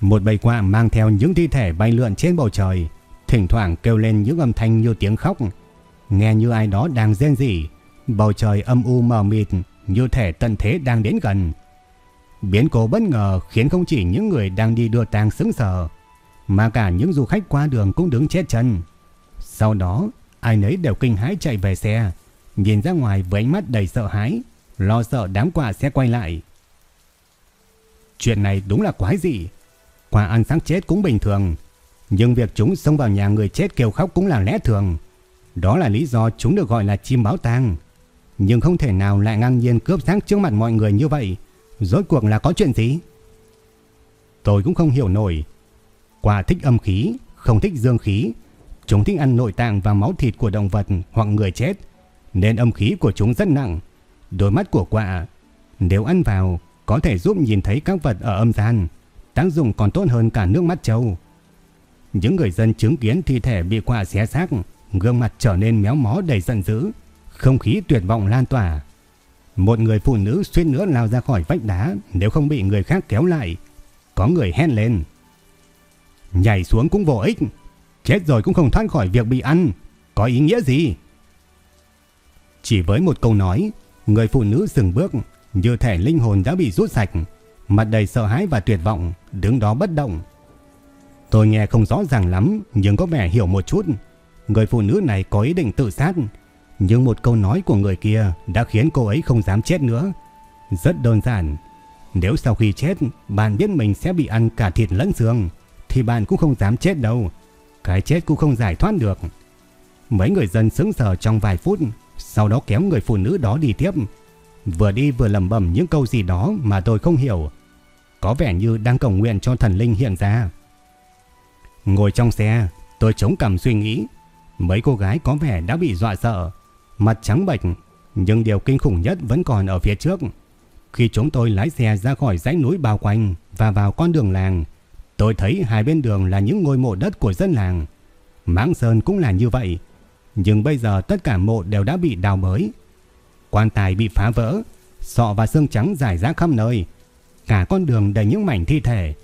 Một bầy quạ mang theo những thi thể bay lượn trên bầu trời, thỉnh thoảng kêu lên những âm thanh như tiếng khóc. Nghe như ai đó đang rên rỉ, bầu trời âm u mờ mịt như thể tận thế đang đến gần. Biến cố bất ngờ khiến không chỉ những người đang đi đưa tang sững sờ, mà cả những du khách qua đường cũng đứng chết chân. Sau đó, ai nấy đều kinh hãi chạy về xe, nhìn ra ngoài với ánh mắt đầy sợ hãi, lo sợ đám quả sẽ quay lại. Chuyện này đúng là quái gì? Quả ăn sáng chết cũng bình thường, nhưng việc chúng xông vào nhà người chết kêu khóc cũng là lẽ thường. Đó là lý do chúng được gọi là chim báo tang. Nhưng không thể nào lại ngang nhiên cướp xác trước mặt mọi người như vậy. Rốt cuộc là có chuyện gì? Tôi cũng không hiểu nổi. Quả thích âm khí, không thích dương khí. Chúng thích ăn nội tạng và máu thịt của động vật hoặc người chết. Nên âm khí của chúng rất nặng. Đôi mắt của quạ nếu ăn vào, có thể giúp nhìn thấy các vật ở âm gian tác dụng còn tốt hơn cả nước mắt trâu. Những người dân chứng kiến thi thể bị quạ xé xác, gương mặt trở nên méo mó đầy giận dữ, không khí tuyệt vọng lan tỏa. Một người phụ nữ suýt nữa lao ra khỏi vách đá nếu không bị người khác kéo lại. Có người hét lên. Nhảy xuống cũng vô ích, chết rồi cũng không thoát khỏi việc bị ăn, có ý nghĩa gì? Chỉ với một câu nói, người phụ nữ dừng bước, như thể linh hồn đã bị rút sạch, mặt đầy sợ hãi và tuyệt vọng, đứng đó bất động. Tôi nghe không rõ ràng lắm, nhưng có vẻ hiểu một chút. Người phụ nữ này có ý định tự sát, nhưng một câu nói của người kia đã khiến cô ấy không dám chết nữa. Rất đơn giản, nếu sau khi chết bạn biết mình sẽ bị ăn cả thịt lẫn xương, thì bạn cũng không dám chết đâu. Cái chết cũng không giải thoát được. Mấy người dân sững sờ trong vài phút, sau đó kéo người phụ nữ đó đi tiếp. Vừa đi vừa lẩm bẩm những câu gì đó mà tôi không hiểu có vẻ như đang cầu nguyện cho thần linh hiện ra. Ngồi trong xe, tôi chống cằm suy nghĩ. Mấy cô gái có vẻ đã bị dọa sợ, mặt trắng bệch, nhưng điều kinh khủng nhất vẫn còn ở phía trước. Khi chúng tôi lái xe ra khỏi dãy núi bao quanh và vào con đường làng, tôi thấy hai bên đường là những ngôi mộ đất của dân làng. Mãng Sơn cũng là như vậy, nhưng bây giờ tất cả mộ đều đã bị đào bới. Quan tài bị phá vỡ, sọ và xương trắng rải rác khắp nơi, cả con đường đầy những mảnh thi thể.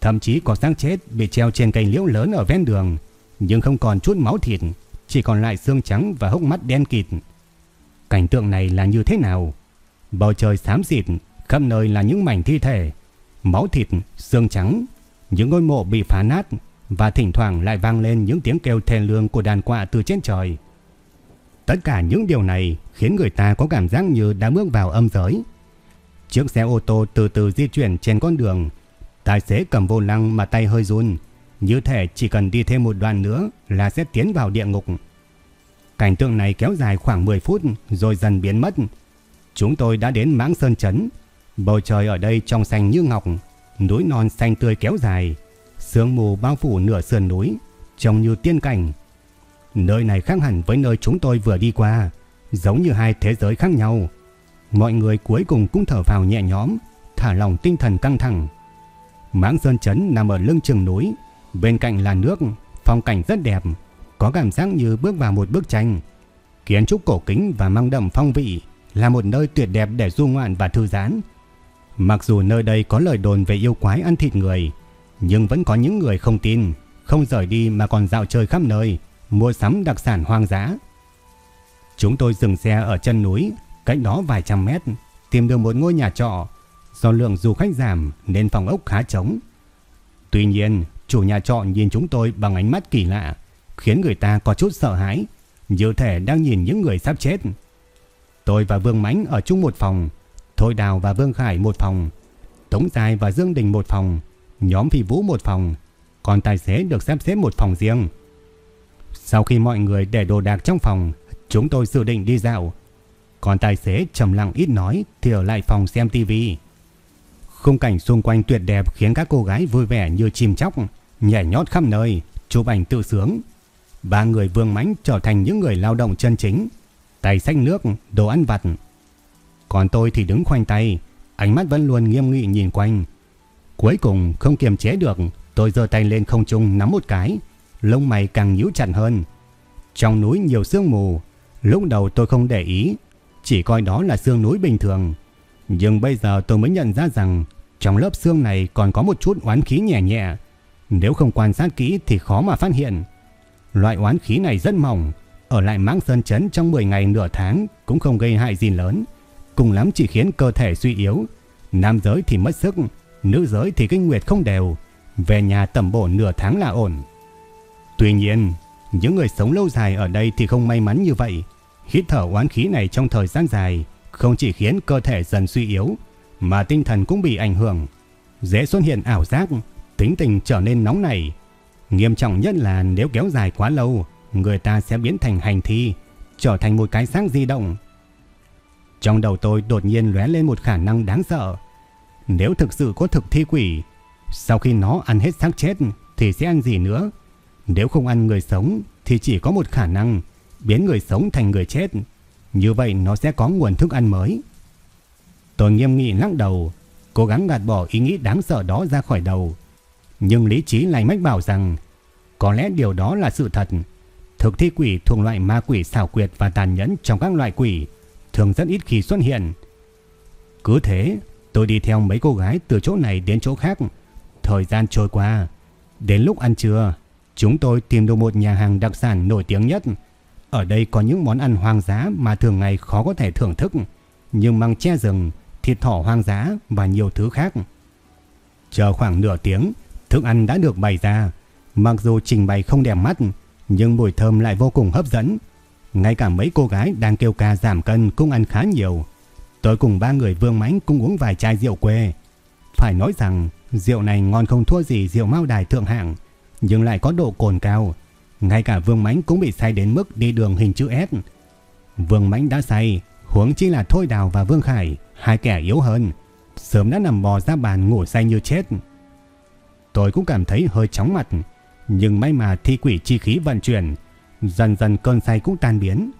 Thậm chí có xác chết bị treo trên cây liễu lớn ở ven đường, nhưng không còn chút máu thịt, chỉ còn lại xương trắng và hốc mắt đen kịt. Cảnh tượng này là như thế nào? Bầu trời xám xịt, khắp nơi là những mảnh thi thể, máu thịt, xương trắng, những ngôi mộ bị phá nát và thỉnh thoảng lại vang lên những tiếng kêu thê lương của đàn quạ từ trên trời. Tất cả những điều này khiến người ta có cảm giác như đã bước vào âm giới. Chiếc xe ô tô từ từ di chuyển trên con đường. Tài xế cầm vô lăng mà tay hơi run. Như thể chỉ cần đi thêm một đoạn nữa là sẽ tiến vào địa ngục. Cảnh tượng này kéo dài khoảng 10 phút rồi dần biến mất. Chúng tôi đã đến Mãng Sơn Trấn. Bầu trời ở đây trong xanh như ngọc, núi non xanh tươi kéo dài, sương mù bao phủ nửa sườn núi, trông như tiên cảnh. Nơi này khác hẳn với nơi chúng tôi vừa đi qua, giống như hai thế giới khác nhau. Mọi người cuối cùng cũng thở vào nhẹ nhõm, thả lòng tinh thần căng thẳng. Mãng Sơn Trấn nằm ở lưng chừng núi, bên cạnh là nước, phong cảnh rất đẹp, có cảm giác như bước vào một bức tranh. Kiến trúc cổ kính và mang đậm phong vị là một nơi tuyệt đẹp để du ngoạn và thư giãn. Mặc dù nơi đây có lời đồn về yêu quái ăn thịt người, nhưng vẫn có những người không tin, không rời đi mà còn dạo chơi khắp nơi, mua sắm đặc sản hoang dã. Chúng tôi dừng xe ở chân núi, cách đó vài trăm mét, tìm được một ngôi nhà trọ. Do lượng du khách giảm nên phòng ốc khá trống. Tuy nhiên, chủ nhà trọ nhìn chúng tôi bằng ánh mắt kỳ lạ, khiến người ta có chút sợ hãi, như thể đang nhìn những người sắp chết. Tôi và Vương Mãnh ở chung một phòng, Thôi Đào và Vương Khải một phòng, Tống Dài và Dương Đình một phòng, nhóm Phi Vũ một phòng, còn tài xế được sắp xếp một phòng riêng. Sau khi mọi người để đồ đạc trong phòng, chúng tôi dự định đi dạo. Còn tài xế trầm lặng ít nói thì ở lại phòng xem tivi. Khung cảnh xung quanh tuyệt đẹp khiến các cô gái vui vẻ như chim chóc, nhảy nhót khắp nơi, chụp ảnh tự sướng. Ba người vương mãnh trở thành những người lao động chân chính, tay xách nước, đồ ăn vặt. Còn tôi thì đứng khoanh tay, ánh mắt vẫn luôn nghiêm nghị nhìn quanh. Cuối cùng không kiềm chế được, tôi giơ tay lên không trung nắm một cái, lông mày càng nhíu chặt hơn. Trong núi nhiều sương mù, lúc đầu tôi không để ý, chỉ coi đó là sương núi bình thường. Nhưng bây giờ tôi mới nhận ra rằng trong lớp sương này còn có một chút oán khí nhẹ nhẹ. Nếu không quan sát kỹ thì khó mà phát hiện. Loại oán khí này rất mỏng, ở lại mãng sơn chấn trong 10 ngày nửa tháng cũng không gây hại gì lớn. Cùng lắm chỉ khiến cơ thể suy yếu. Nam giới thì mất sức, nữ giới thì kinh nguyệt không đều. Về nhà tầm bổ nửa tháng là ổn. Tuy nhiên, những người sống lâu dài ở đây thì không may mắn như vậy. Hít thở oán khí này trong thời gian dài không chỉ khiến cơ thể dần suy yếu mà tinh thần cũng bị ảnh hưởng. Dễ xuất hiện ảo giác, tính tình trở nên nóng nảy. Nghiêm trọng nhất là nếu kéo dài quá lâu, người ta sẽ biến thành hành thi, trở thành một cái xác di động. Trong đầu tôi đột nhiên lóe lên một khả năng đáng sợ. Nếu thực sự có thực thi quỷ, sau khi nó ăn hết xác chết thì sẽ ăn gì nữa? Nếu không ăn người sống thì chỉ có một khả năng biến người sống thành người chết. Như vậy nó sẽ có nguồn thức ăn mới. Tôi nghiêm nghị lắc đầu, cố gắng gạt bỏ ý nghĩ đáng sợ đó ra khỏi đầu. Nhưng lý trí lại mách bảo rằng có lẽ điều đó là sự thật. Thực thi quỷ thuộc loại ma quỷ xảo quyệt và tàn nhẫn trong các loại quỷ, thường rất ít khi xuất hiện. Cứ thế, tôi đi theo mấy cô gái từ chỗ này đến chỗ khác. Thời gian trôi qua, đến lúc ăn trưa, chúng tôi tìm được một nhà hàng đặc sản nổi tiếng nhất. Ở đây có những món ăn hoang dã mà thường ngày khó có thể thưởng thức, nhưng măng che rừng, thịt thỏ hoang dã và nhiều thứ khác. Chờ khoảng nửa tiếng, thức ăn đã được bày ra. Mặc dù trình bày không đẹp mắt, nhưng mùi thơm lại vô cùng hấp dẫn. Ngay cả mấy cô gái đang kêu ca giảm cân cũng ăn khá nhiều. Tôi cùng ba người vương mãnh cũng uống vài chai rượu quê. Phải nói rằng rượu này ngon không thua gì rượu mao đài thượng hạng, nhưng lại có độ cồn cao. Ngay cả vương mãnh cũng bị say đến mức đi đường hình chữ S. Vương mãnh đã say, huống chi là Thôi Đào và Vương Khải, hai kẻ yếu hơn. Sớm đã nằm bò ra bàn ngủ say như chết. Tôi cũng cảm thấy hơi chóng mặt, nhưng may mà thi quỷ chi khí vận chuyển, dần dần cơn say cũng tan biến.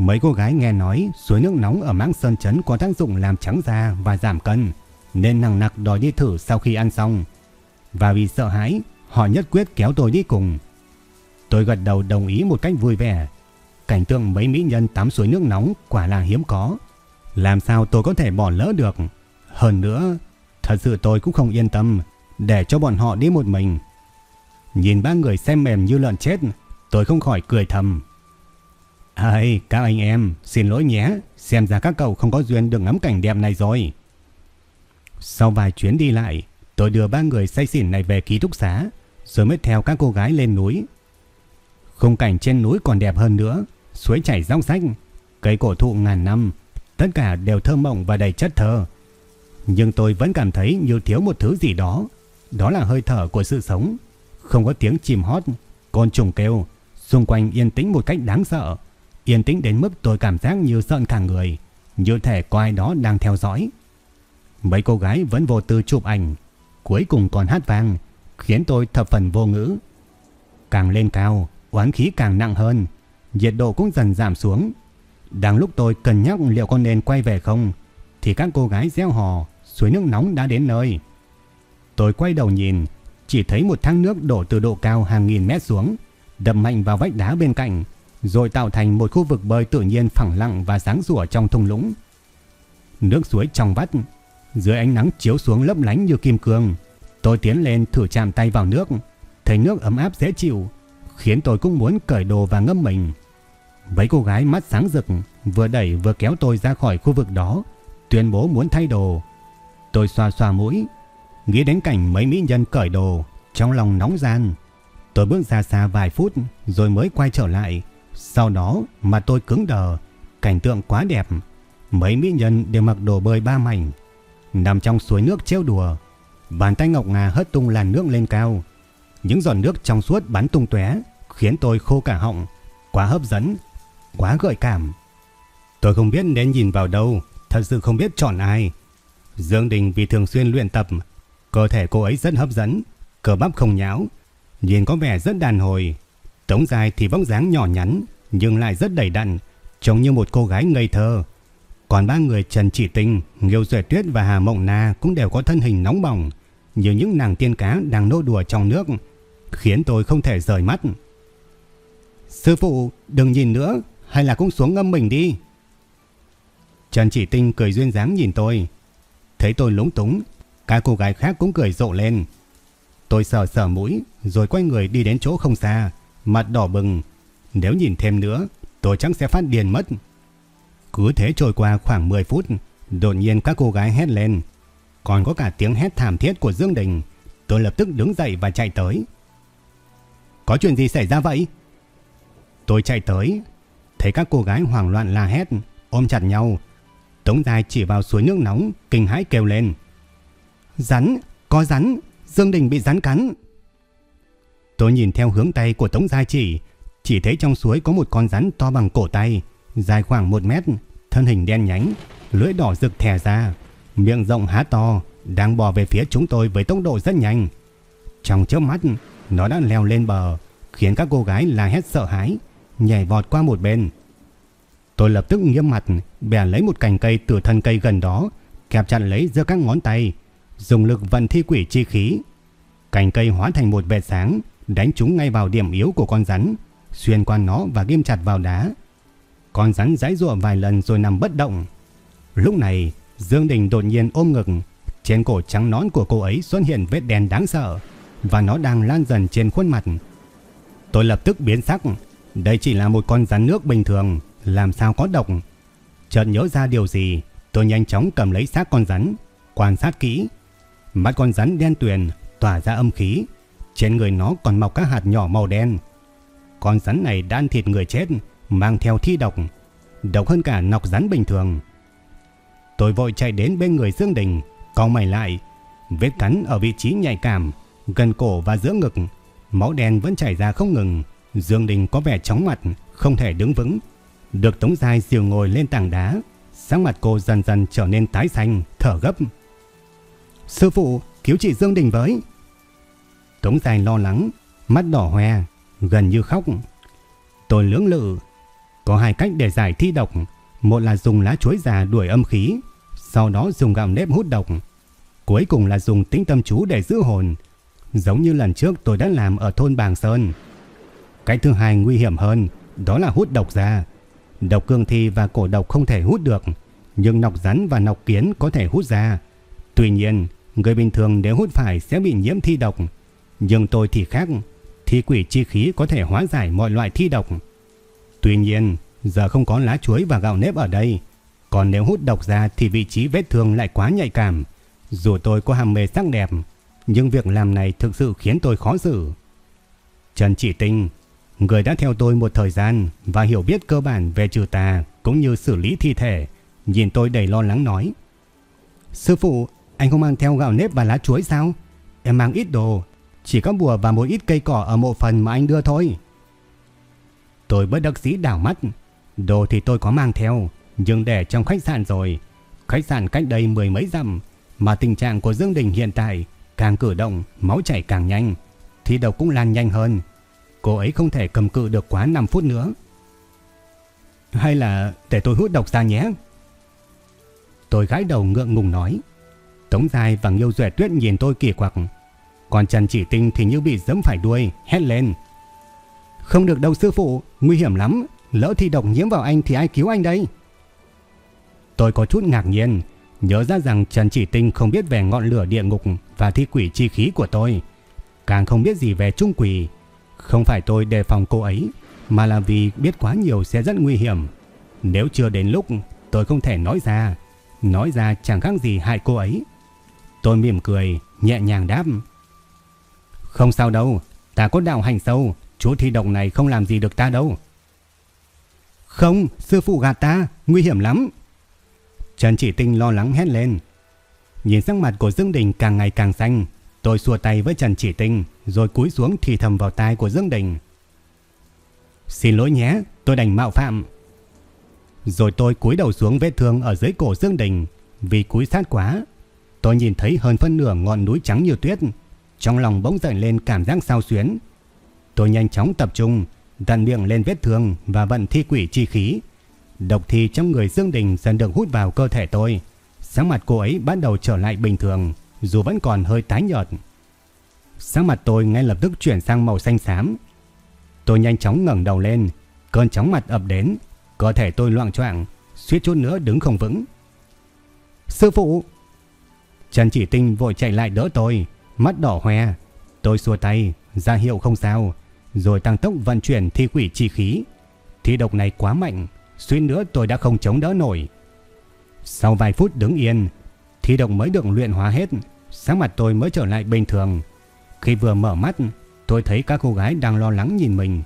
Mấy cô gái nghe nói suối nước nóng ở mãng sơn chấn có tác dụng làm trắng da và giảm cân, nên nặng nặc đòi đi thử sau khi ăn xong. Và vì sợ hãi, họ nhất quyết kéo tôi đi cùng. Tôi gật đầu đồng ý một cách vui vẻ. Cảnh tượng mấy mỹ nhân tắm suối nước nóng quả là hiếm có. Làm sao tôi có thể bỏ lỡ được? Hơn nữa, thật sự tôi cũng không yên tâm để cho bọn họ đi một mình. Nhìn ba người xem mềm như lợn chết, tôi không khỏi cười thầm. Ây, các anh em, xin lỗi nhé, xem ra các cậu không có duyên được ngắm cảnh đẹp này rồi. Sau vài chuyến đi lại, tôi đưa ba người say xỉn này về ký túc xá, rồi mới theo các cô gái lên núi. Khung cảnh trên núi còn đẹp hơn nữa, suối chảy rong rách, cây cổ thụ ngàn năm, tất cả đều thơ mộng và đầy chất thơ. Nhưng tôi vẫn cảm thấy như thiếu một thứ gì đó, đó là hơi thở của sự sống. Không có tiếng chim hót, côn trùng kêu, Xung quanh yên tĩnh một cách đáng sợ. Yên tĩnh đến mức tôi cảm giác như sợn cả người. Như thể có ai đó đang theo dõi. Mấy cô gái vẫn vô tư chụp ảnh. Cuối cùng còn hát vang. Khiến tôi thập phần vô ngữ. Càng lên cao, oán khí càng nặng hơn. Nhiệt độ cũng dần giảm xuống. Đang lúc tôi cân nhắc liệu có nên quay về không. Thì các cô gái reo hò. Suối nước nóng đã đến nơi. Tôi quay đầu nhìn. Chỉ thấy một thang nước đổ từ độ cao hàng nghìn mét xuống đập mạnh vào vách đá bên cạnh, rồi tạo thành một khu vực bơi tự nhiên phẳng lặng và sáng rủa trong thung lũng. Nước suối trong vắt, dưới ánh nắng chiếu xuống lấp lánh như kim cương. Tôi tiến lên thử chạm tay vào nước, thấy nước ấm áp dễ chịu, khiến tôi cũng muốn cởi đồ và ngâm mình. Mấy cô gái mắt sáng rực, vừa đẩy vừa kéo tôi ra khỏi khu vực đó, tuyên bố muốn thay đồ. Tôi xoa xoa mũi, nghĩ đến cảnh mấy mỹ nhân cởi đồ, trong lòng nóng gian. Tôi bước ra xa vài phút rồi mới quay trở lại. Sau đó mà tôi cứng đờ, cảnh tượng quá đẹp. Mấy mỹ nhân đều mặc đồ bơi ba mảnh, nằm trong suối nước trêu đùa. Bàn tay ngọc ngà hất tung làn nước lên cao. Những giọt nước trong suốt bắn tung tóe, khiến tôi khô cả họng, quá hấp dẫn, quá gợi cảm. Tôi không biết nên nhìn vào đâu, thật sự không biết chọn ai. Dương Đình vì thường xuyên luyện tập, cơ thể cô ấy rất hấp dẫn, cơ bắp không nhão, nhìn có vẻ rất đàn hồi. Tống dài thì vóc dáng nhỏ nhắn nhưng lại rất đầy đặn, trông như một cô gái ngây thơ. Còn ba người Trần Chỉ Tinh, Nghiêu Duệ Tuyết và Hà Mộng Na cũng đều có thân hình nóng bỏng, như những nàng tiên cá đang nô đùa trong nước, khiến tôi không thể rời mắt. Sư phụ, đừng nhìn nữa, hay là cũng xuống ngâm mình đi. Trần Chỉ Tinh cười duyên dáng nhìn tôi. Thấy tôi lúng túng, các cô gái khác cũng cười rộ lên. Tôi sờ sờ mũi rồi quay người đi đến chỗ không xa, mặt đỏ bừng. Nếu nhìn thêm nữa, tôi chắc sẽ phát điên mất. Cứ thế trôi qua khoảng 10 phút, đột nhiên các cô gái hét lên. Còn có cả tiếng hét thảm thiết của Dương Đình. Tôi lập tức đứng dậy và chạy tới. Có chuyện gì xảy ra vậy? Tôi chạy tới, thấy các cô gái hoảng loạn la hét, ôm chặt nhau. Tống dài chỉ vào suối nước nóng, kinh hãi kêu lên. Rắn, có rắn, Dương Đình bị rắn cắn. Tôi nhìn theo hướng tay của Tống Gia Chỉ, chỉ thấy trong suối có một con rắn to bằng cổ tay, dài khoảng 1 mét, thân hình đen nhánh, lưỡi đỏ rực thè ra, miệng rộng há to, đang bò về phía chúng tôi với tốc độ rất nhanh. Trong chớp mắt, nó đã leo lên bờ, khiến các cô gái la hét sợ hãi, nhảy vọt qua một bên. Tôi lập tức nghiêm mặt, bẻ lấy một cành cây từ thân cây gần đó, kẹp chặt lấy giữa các ngón tay, dùng lực vận thi quỷ chi khí. Cành cây hóa thành một vệt sáng, đánh trúng ngay vào điểm yếu của con rắn, xuyên qua nó và ghim chặt vào đá. Con rắn giãy giụa vài lần rồi nằm bất động. Lúc này, Dương Đình đột nhiên ôm ngực, trên cổ trắng nõn của cô ấy xuất hiện vết đen đáng sợ và nó đang lan dần trên khuôn mặt. Tôi lập tức biến sắc, đây chỉ là một con rắn nước bình thường, làm sao có độc. Chợt nhớ ra điều gì, tôi nhanh chóng cầm lấy xác con rắn, quan sát kỹ Mắt con rắn đen tuyền tỏa ra âm khí, trên người nó còn mọc các hạt nhỏ màu đen. Con rắn này đan thịt người chết, mang theo thi độc, độc hơn cả nọc rắn bình thường. Tôi vội chạy đến bên người Dương Đình, cau mày lại, vết cắn ở vị trí nhạy cảm, gần cổ và giữa ngực, máu đen vẫn chảy ra không ngừng. Dương Đình có vẻ chóng mặt, không thể đứng vững. Được Tống Giai dìu ngồi lên tảng đá, sáng mặt cô dần dần trở nên tái xanh, thở gấp. Sư phụ, cứu chị Dương Đình với. Tống dài lo lắng, mắt đỏ hoe, gần như khóc. Tôi lưỡng lự. Có hai cách để giải thi độc. Một là dùng lá chuối già đuổi âm khí, sau đó dùng gạo nếp hút độc. Cuối cùng là dùng tĩnh tâm chú để giữ hồn, giống như lần trước tôi đã làm ở thôn Bàng Sơn. Cái thứ hai nguy hiểm hơn, đó là hút độc ra. Độc cương thi và cổ độc không thể hút được, nhưng nọc rắn và nọc kiến có thể hút ra. Tuy nhiên, Người bình thường nếu hút phải sẽ bị nhiễm thi độc. Nhưng tôi thì khác. Thi quỷ chi khí có thể hóa giải mọi loại thi độc. Tuy nhiên, giờ không có lá chuối và gạo nếp ở đây. Còn nếu hút độc ra thì vị trí vết thương lại quá nhạy cảm. Dù tôi có ham mê sắc đẹp, nhưng việc làm này thực sự khiến tôi khó xử. Trần Chỉ Tinh, người đã theo tôi một thời gian và hiểu biết cơ bản về trừ tà cũng như xử lý thi thể, nhìn tôi đầy lo lắng nói. Sư phụ, anh không mang theo gạo nếp và lá chuối sao? Em mang ít đồ, chỉ có bùa và một ít cây cỏ ở mộ phần mà anh đưa thôi. Tôi bất đắc dĩ đảo mắt. Đồ thì tôi có mang theo, nhưng để trong khách sạn rồi. Khách sạn cách đây mười mấy dặm, mà tình trạng của Dương Đình hiện tại càng cử động, máu chảy càng nhanh, thì độc cũng lan nhanh hơn. Cô ấy không thể cầm cự được quá 5 phút nữa. Hay là để tôi hút độc ra nhé? Tôi gái đầu ngượng ngùng nói. Tống Dài và Nghiêu Duệ Tuyết nhìn tôi kỳ quặc. Còn Trần Chỉ Tinh thì như bị giẫm phải đuôi, hét lên. Không được đâu sư phụ, nguy hiểm lắm. Lỡ thì độc nhiễm vào anh thì ai cứu anh đây? Tôi có chút ngạc nhiên, nhớ ra rằng Trần Chỉ Tinh không biết về ngọn lửa địa ngục và thi quỷ chi khí của tôi. Càng không biết gì về trung quỷ. Không phải tôi đề phòng cô ấy, mà là vì biết quá nhiều sẽ rất nguy hiểm. Nếu chưa đến lúc, tôi không thể nói ra. Nói ra chẳng khác gì hại cô ấy. Tôi mỉm cười, nhẹ nhàng đáp. Không sao đâu, ta có đạo hành sâu, chú thi độc này không làm gì được ta đâu. Không, sư phụ gạt ta, nguy hiểm lắm. Trần Chỉ Tinh lo lắng hét lên. Nhìn sắc mặt của Dương Đình càng ngày càng xanh, tôi xua tay với Trần Chỉ Tinh, rồi cúi xuống thì thầm vào tai của Dương Đình. Xin lỗi nhé, tôi đành mạo phạm. Rồi tôi cúi đầu xuống vết thương ở dưới cổ Dương Đình, vì cúi sát quá. Tôi nhìn thấy hơn phân nửa ngọn núi trắng như tuyết, trong lòng bỗng dậy lên cảm giác sao xuyến. Tôi nhanh chóng tập trung, đặt miệng lên vết thương và vận thi quỷ chi khí. Độc thi trong người Dương Đình dần được hút vào cơ thể tôi. Sáng mặt cô ấy bắt đầu trở lại bình thường, dù vẫn còn hơi tái nhợt. Sáng mặt tôi ngay lập tức chuyển sang màu xanh xám. Tôi nhanh chóng ngẩng đầu lên, cơn chóng mặt ập đến, cơ thể tôi loạn choạng, suýt chút nữa đứng không vững. Sư phụ! Trần Chỉ Tinh vội chạy lại đỡ tôi, mắt đỏ hoe. Tôi xua tay, ra hiệu không sao, rồi tăng tốc vận chuyển thi quỷ chi khí. Thi độc này quá mạnh, suýt nữa tôi đã không chống đỡ nổi. Sau vài phút đứng yên, thi độc mới được luyện hóa hết, sáng mặt tôi mới trở lại bình thường. Khi vừa mở mắt, tôi thấy các cô gái đang lo lắng nhìn mình.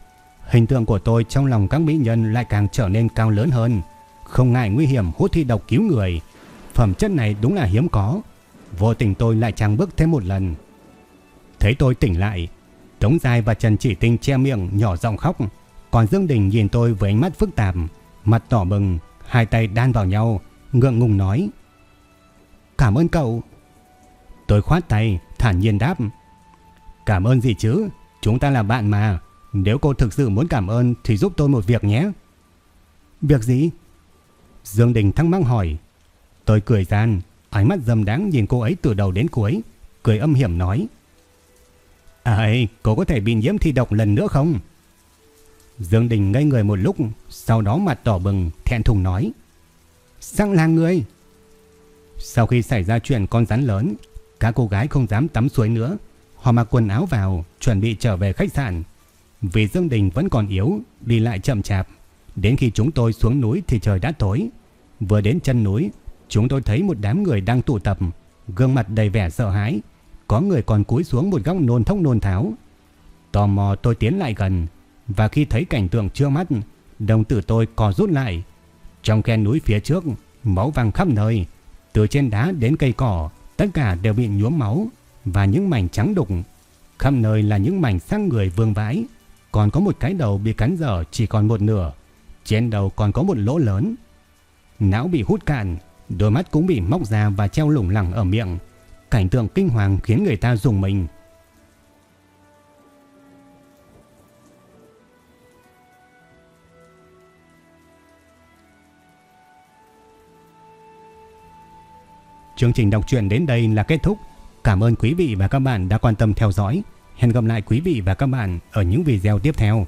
Hình tượng của tôi trong lòng các mỹ nhân lại càng trở nên cao lớn hơn. Không ngại nguy hiểm hút thi độc cứu người. Phẩm chất này đúng là hiếm có. Vô tình tôi lại trang bước thêm một lần. Thấy tôi tỉnh lại, Tống Giai và Trần Chỉ Tinh che miệng nhỏ giọng khóc. Còn Dương Đình nhìn tôi với ánh mắt phức tạp, mặt đỏ bừng, hai tay đan vào nhau, ngượng ngùng nói. Cảm ơn cậu. Tôi khoát tay, thản nhiên đáp. Cảm ơn gì chứ, chúng ta là bạn mà. Nếu cô thực sự muốn cảm ơn thì giúp tôi một việc nhé. Việc gì? Dương Đình thắc mắc hỏi. Tôi cười gian, ánh mắt dâm đáng nhìn cô ấy từ đầu đến cuối, cười âm hiểm nói. À cô có thể bị nhiễm thi độc lần nữa không? Dương Đình ngây người một lúc, sau đó mặt đỏ bừng, thẹn thùng nói. Sang là người. Sau khi xảy ra chuyện con rắn lớn, các cô gái không dám tắm suối nữa. Họ mặc quần áo vào, chuẩn bị trở về khách sạn. Vì Dương Đình vẫn còn yếu, đi lại chậm chạp. Đến khi chúng tôi xuống núi thì trời đã tối. Vừa đến chân núi, chúng tôi thấy một đám người đang tụ tập, gương mặt đầy vẻ sợ hãi. Có người còn cúi xuống một góc nôn thốc nôn tháo. Tò mò tôi tiến lại gần, và khi thấy cảnh tượng chưa mắt, đồng tử tôi co rút lại. Trong khe núi phía trước, máu vàng khắp nơi, từ trên đá đến cây cỏ, tất cả đều bị nhuốm máu và những mảnh trắng đục. Khắp nơi là những mảnh xác người vương vãi, còn có một cái đầu bị cắn dở chỉ còn một nửa, trên đầu còn có một lỗ lớn. Não bị hút cạn, đôi mắt cũng bị móc ra và treo lủng lẳng ở miệng. Cảnh tượng kinh hoàng khiến người ta dùng mình. Chương trình đọc truyện đến đây là kết thúc. Cảm ơn quý vị và các bạn đã quan tâm theo dõi. Hẹn gặp lại quý vị và các bạn ở những video tiếp theo.